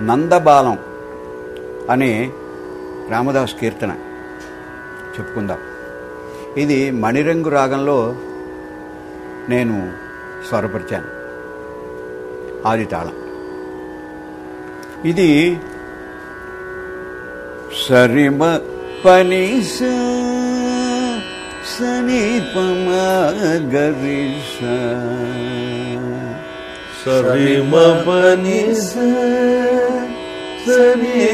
నందబాలం అనే రామదాస్ కీర్తన చెప్పుకుందాం. ఇది మణిరంగు రాగంలో నేను స్వరపరిచాను. ఆది తాళం ఇది సరిమ పని సనీపమ గరిస సరిమ పని سني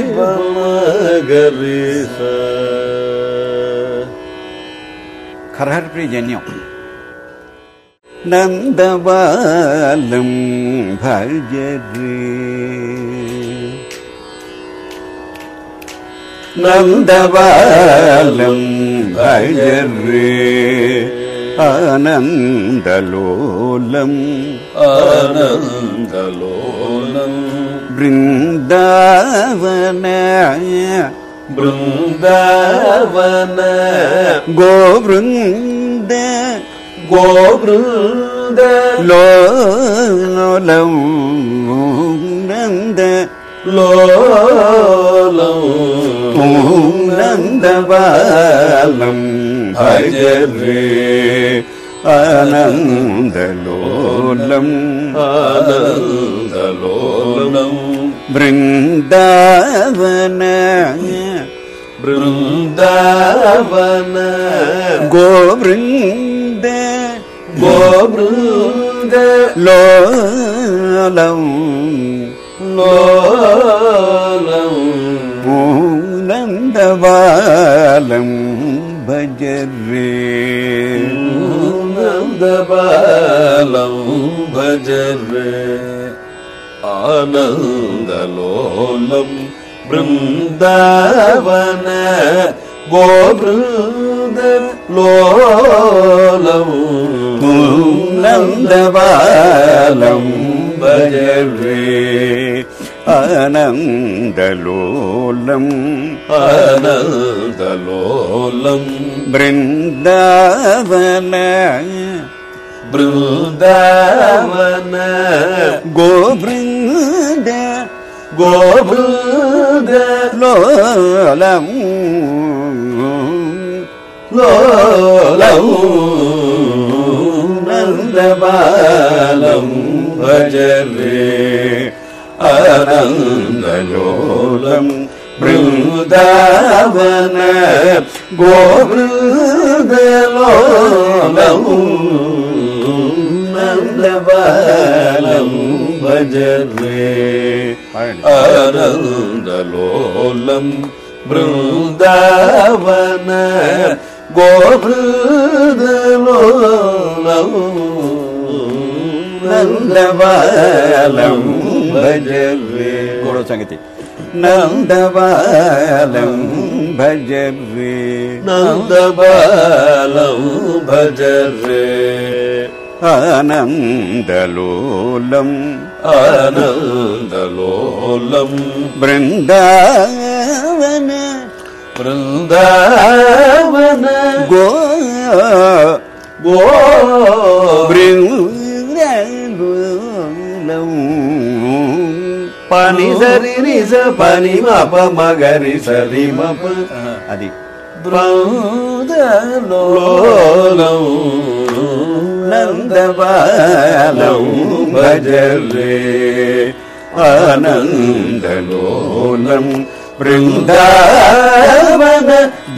खरहर प्रियजन्यों നന്ദവാലം ഭജരി നന്ദവാലം ഭജരേ ആനന്ദലോലം. ആനന്ദലോലം. பிருந்தாவன. பிருந்தாவன. கோபிருந்த. கோபிருந்த. லோலம் நந்த லோலம் நந்தபாலம் ஹரே ஆனந்தலோலம் ஆனந்த சலோலம் பிருந்தாவன பிருந்தாவன கோபிருந்த கோபிருந்த லோலம் லோலம் மூலந்தவாலம் பஜரே மூலந்தவாலம் பஜரே ஆனந்தலோலம் பிருந்தாவன கோபிருந்த லோலம் நந்தவாலம் பஜவே ஆனந்தலோலம் ஆனந்தலோலம் பிருந்தாவன ಬೃಂದಾವನ ಗೋಬೃಂದ ಗೋಬೃಂದ ಲೋಲವು ಲೋಲವು ನಂದ ಬಾಲಂ ಭಜರೇ അനന്തലോലം ബൃന്ദാവന ഗോവൃന്ദലോലവും ஆனந்தபாலம் பஜரே ஆனந்தலோலம் பிருந்தாவன கோபுதலோலம் நந்தபாலம் பஜரே கோட சங்கத்தி நந்தபாலம் பஜரே நந்தபாலம் பஜரே ஆனந்தலோலம் ஆனந்தலோலம் பிருந்தாவன. பிருந்தாவன. கோ கோ பிருந்தோலம் பனி சரி நிச பனி மப மகரி சரி மப அதி. பிருந்தலோலம். ആനന്ദബാലം ഭജലേ ആനന്ദലോലം വൃന്ദാവന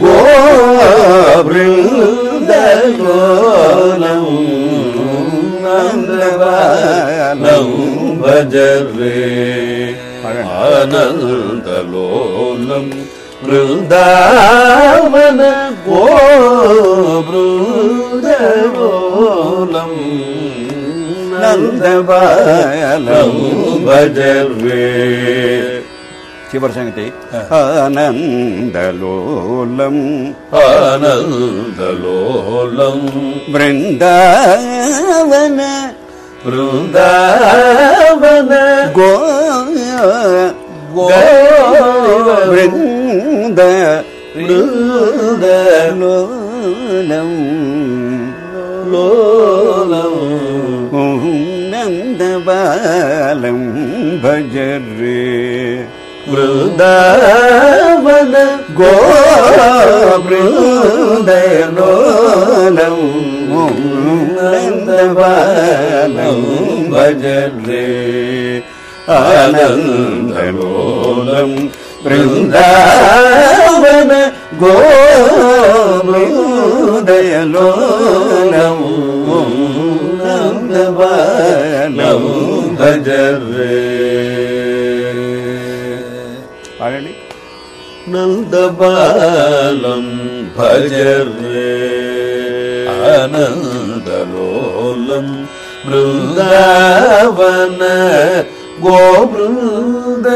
ഗോ വൃന്ദോലം ആനന്ദബാലം ഭജലേ ആനന്ദലോലം വൃന്ദാവന నందబాలం భజరే చివరి సంగతి ఆనందలోలం. ఆనందలోలం. బృందావన. బృందావన. గో బృంద. బృందలోలం లోలం. वृन्दबालं भज रे वृन्दवन गो वृन्दनोलं वृन्दबालं भज रे आनन्दलोलं वृन्दावन गो वृन्दयलोलं பாலம் பஜரே பழனி நந்தபாலம் பஜரே ஆனந்தலோலம் பிருந்தாவன கோபிருந்த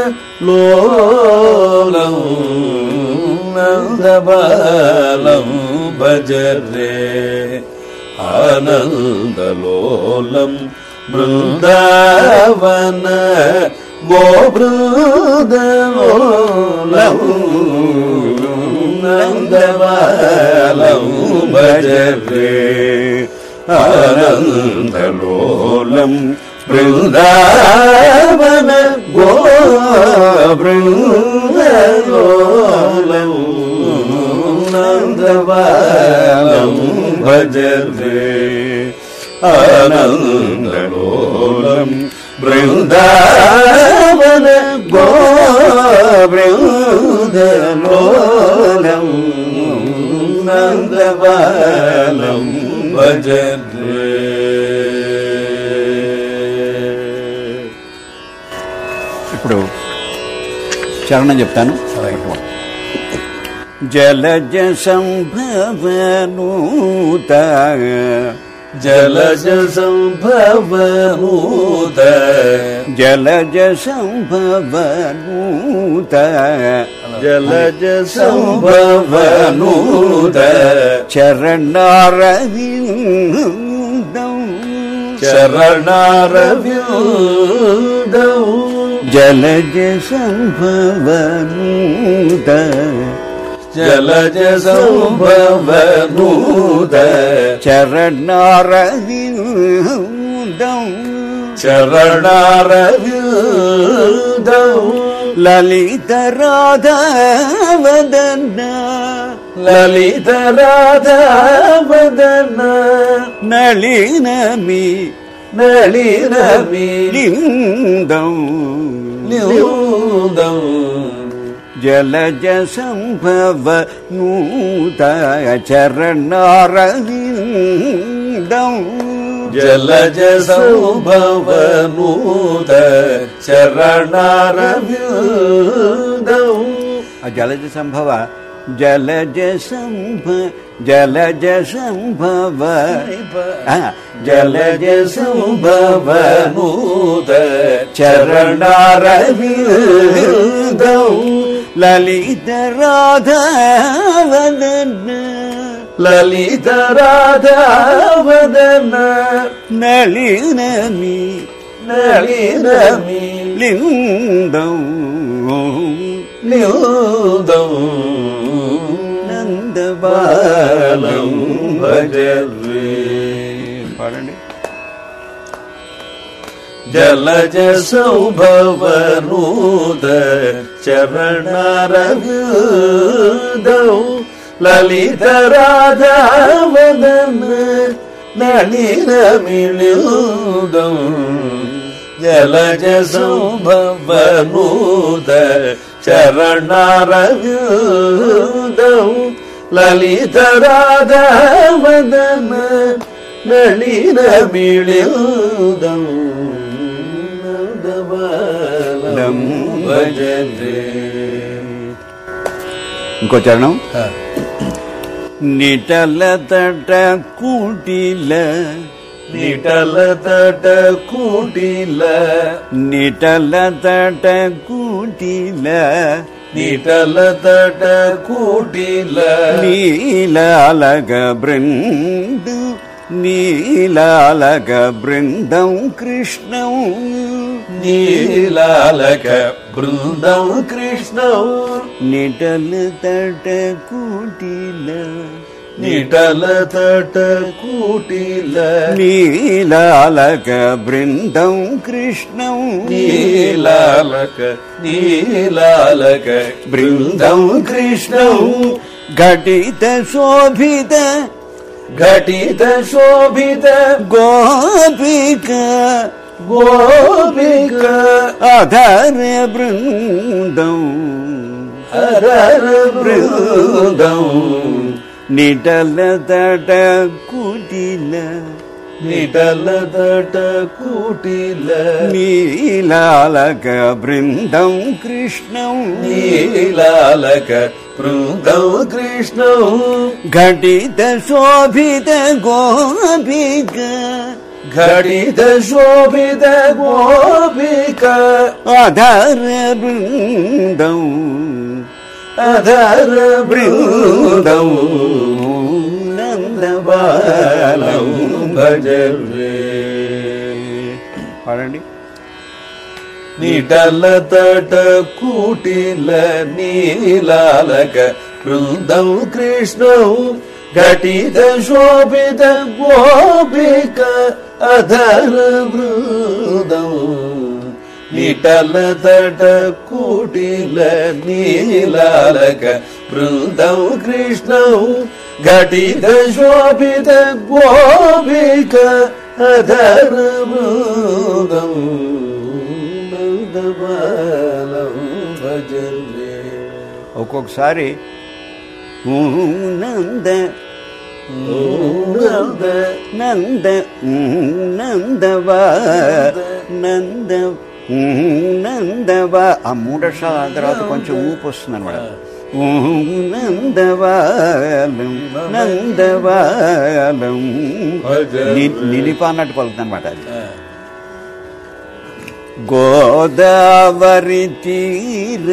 லோலம் நந்தபாலம் பஜரே ആനന്ദലോലം വൃന്ദാവന മോ വൃന്ദലോലം നന്ദവാലം ഭജരേ ആനന്ദലോലം വൃന്ദാവന ഗോ വൃന്ദലോലം നന്ദവാലം भजते आनन्दलोलम् बृन्दावन गो बृन्दलोलम् नन्दबालं भजते ఇప్పుడు చరణం చెప్తాను जल जम्भवनोत जल जम्भवोद जल जम्भव जल जनोद चरणारवदौ चरणारव्युदौ जल जम्भव ജലജസംഭവഭൂത. ചരണാരവിന്ദം. ചരണാരവിന്ദം. ലളിതരാധവദന. ലളിതരാധവദന. നളിനമി. നളിനമി. ലിന്ദം ലിന്ദം जलजसम्भव नूतचरणारविन्दम् जलजसम्भव नूत चरणारविन्दम्। जलजसम्भव जलजसम्भ जलजसम्भव जलजसम्भव नूत चरणारविन्दम्। லலித ராதவதன லலித ராதவதன நளினமி. நளினமி. லிந்தம். லிந்தம். நந்தபாலம் பஜவே जलज सौभवनूद चरणरविदौ ललितराधावदन् नलिरमिळुदौ जलज सौभवनूद चरणरविदौ ललितराधावदन् नलिरमिळुदौ ఇంకో చరణం నిటల తట కూటిల నిటల తట కూటిల నిటల తట కూటిల నిటల తట కూటిల నీలాలగ బృందు నీలాలగ బృందం కృష్ణం నీలాలక బృందం కృష్ణం नीलालक बृन्दं कृष्णौ। निटल तट कुटिल। निटल तट नीलालक वृन्द कृष्ण। नीलालक नीला लक वृन्दं कृष्ण। घटित शोभित। घटित शोभित। गोक ಗೋಪಿಕ ಅಧರ ಬೃಂದಂ ಹರರ ಬೃಂದಂ ನಿಡಲ ದಡ ಕುಟಿಲ ನಿಡಲ ದಡ ಕುಟಿಲ ನೀಲಾಲಕ ಬೃಂದಂ ಕೃಷ್ಣಂ ನೀಲಾಲಕ ಬೃಂದಂ ಕೃಷ್ಣಂ ಘಟಿತ ಶೋಭಿತ ಗೋಪಿಕ ఘటిత శోభిత గోపిక ఘటిత శోభిత గోపిక అధర బృందం అధర బృందం నందబాలం భజరే పాడండి నిటల తట కూటిల నీలాలక బృందం కృష్ణం ఘటిత శోభిత గోపిక అధర బృందం నిటల తట కూటిల నీలాలక బృందం కృష్ణం ఘటిత శోభిత గోపిక అధర బృందం నందబాలం భజరే ఒక్కొక్కసారి ఊ నంద నంద నంద నందవా నంద నందవా ఆ మూడక్షరాల తర్వాత కొంచెం ఊపు వస్తుంది అనమాట నందవాలం నందవాలం నిలిప అన్నట్టు పలుకుతుంది అనమాట అది గోదావరి తీర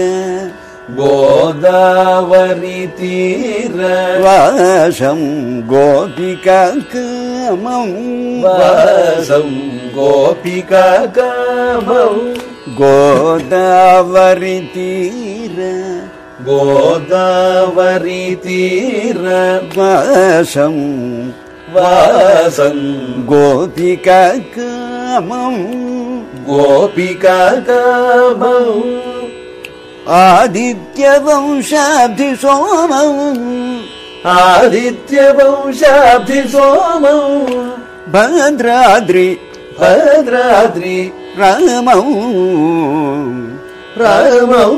கோதாவரி தீர வாசம் கோபிகா காமம் வாசம் கோபிகா காமம் கோதாவரி தீர கோதாவரி தீர வாசம் வாசம் கோபிகா காமம் கோபிகா காமம் आदित्यवंशाधि सोम भद्राद्रि भद्राद्रि। रामौ। रामौ।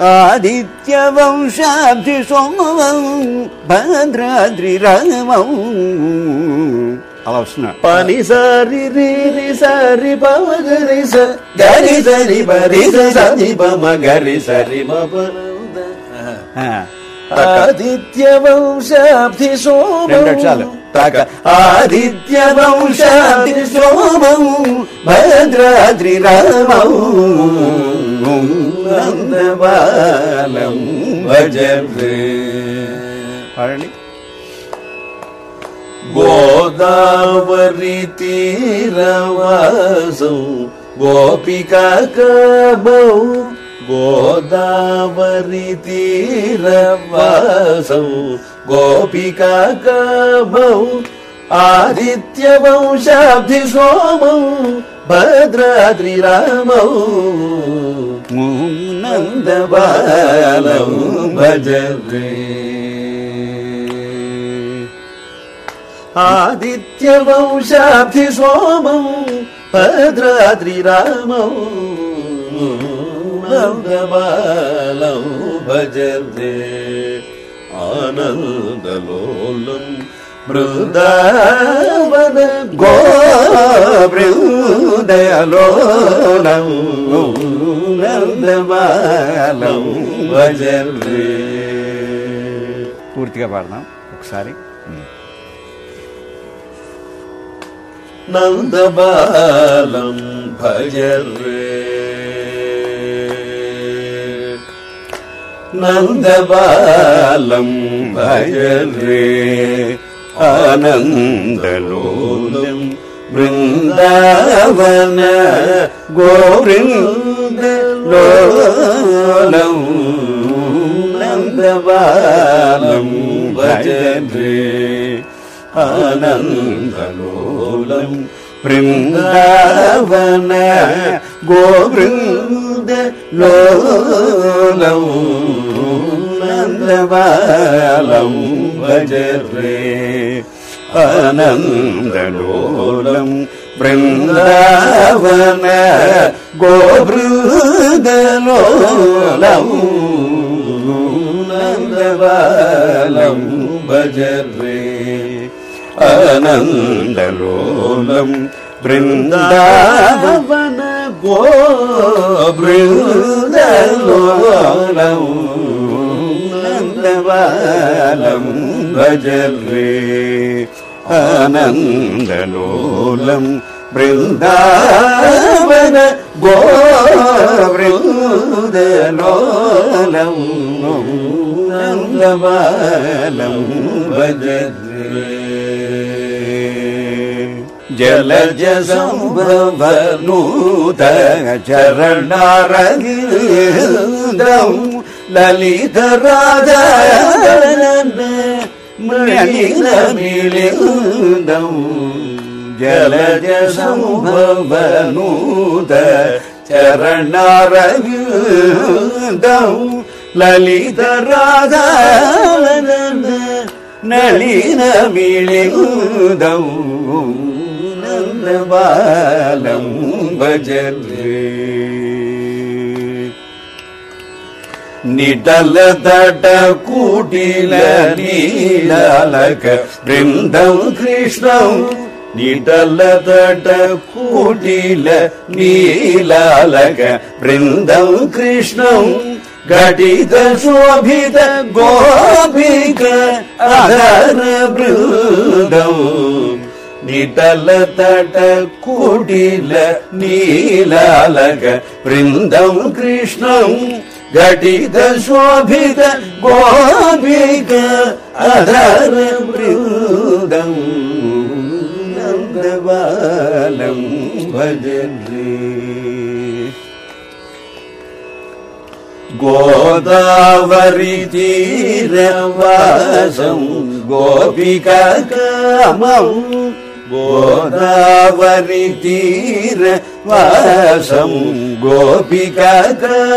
आदित्यवंशाब्ध सोमवं भद्राद्रि रङ्ग అలా వస్తున్నాడు పని సారి రీరి సారి పవ గరి సరి సరి బరి సరి బమ గరి సరి ఆదిత్య వంశాబ్ది శోభం. తక. ఆదిత్య వంశాబ్ది శోభం. భద్రాద్రి రామం. నందబాలం. భజ గోదావరి తీరవాసం గోపికా కామౌ గోదావరి తీరవాసం గోపికా కామౌ ఆదిత్య వంశాబ్ది సోమౌ భద్రాద్రి రామౌ నందబాలం భజరే ఆదిత్య వంశాబ్ది సోమం భద్రాద్రి రామం నందబాలం భజతే ఆనందలోలం బృందావన గో గోబృందయలోలం నందబాలం భజతే. పూర్తిగా పాడదాం ఒకసారి. നന്ദബാലം ഭജരേ നന്ദബാലം ഭജരേ ആനന്ദലോലം വൃന്ദാവന ഗോവിന്ദ ലോലം നന്ദബാലം ഭജരേ ആനന്ദലോലം വൃന്ദാവന ഗോവൃന്ദ ലോലം ഭജരേ ആനന്ദലോലം വൃന്ദാവന ഗോവൃന്ദലോലം നന്ദവാലം ഭജരേ അനന്തലോലം വൃന്ദാവന ഗോബൃന്ദലോലം നന്ദവാലം ഭജരേ ആനന്ദലോലം വൃന്ദാവന ഗോവൃന്ദലോലം നന്ദവാലം ഭജരേ பஜரே ஜலஜ சம்பவ நூத சரணாரகிதம் லலித ராஜமிலிந்தம் ஜலஜ சம்பவ நூத சரணாரகிதம் லலித ராஜானந்த நளின மிளிதம் நந்தபாலம் பஜரே நிடல தட கூட்டில நீலக பிருந்தம் கிருஷ்ணம் நிடல தட கூட்டில நீலக பிருந்தம் கிருஷ்ணம் घटित शोभित गोपिक अधर बृन्दौ निटल तट कुटिल नीलालक वृन्दं कृष्णं घटित शोभित गोपिक अधर बृन्दं नन्दबालं भजरे गोदावरि तीरवासं கோதாவரி தீர வாசம் கோபிகாமம்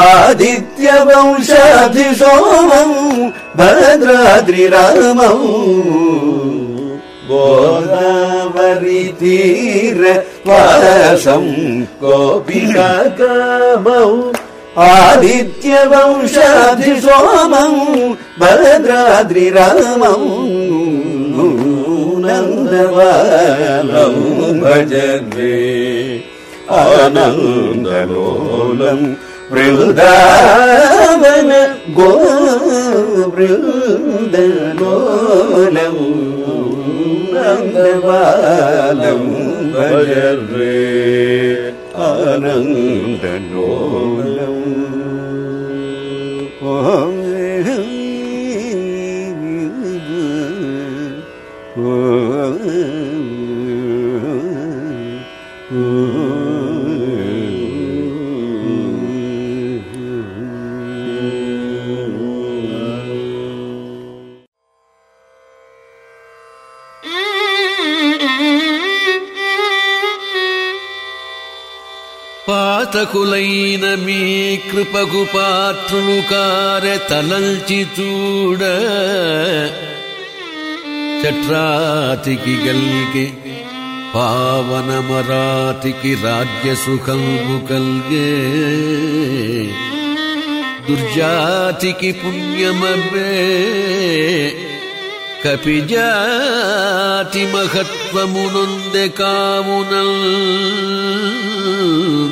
ஆதித்ய வம்சாதி சோமம் பத்ராதிரி ராமம் கோதாவரி தீர வாசம் கோபிகாமம் ஆதித்ய வம்சாதி சோமம் பத்ராதிரி ராமம் ആനന്ദവാലം ഭജതി ആനന്ദലോലം വൃന്ദാവന ഗോ വൃന്ദലോലം ആനന്ദവാലം ഭജതി ആനന്ദലോലം ഓം పాతకులైన మీ కృపకు పాత్రులు కారె తలంచి చూడ. చట్రాతికి గల్గే పావనమరాతికి రాజ్య సుఖము కల్గే. దుర్జాతికి పుణ్యమబ్బే. ಕಪಿಜಾತಿ ಮಹತ್ವ ಮುನೊಂದೆ ಕಾವುನಲ್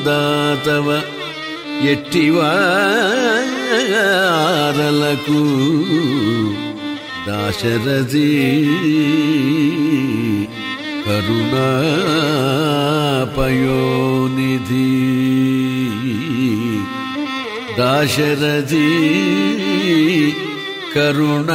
ದಾತವ ಎಟ್ಟಿವಾರಲಕು ದಾಶರಥಿ ಕರುಣಾಪಯೋನಿಧಿ ದಾಶರಥಿ करुणापयोनि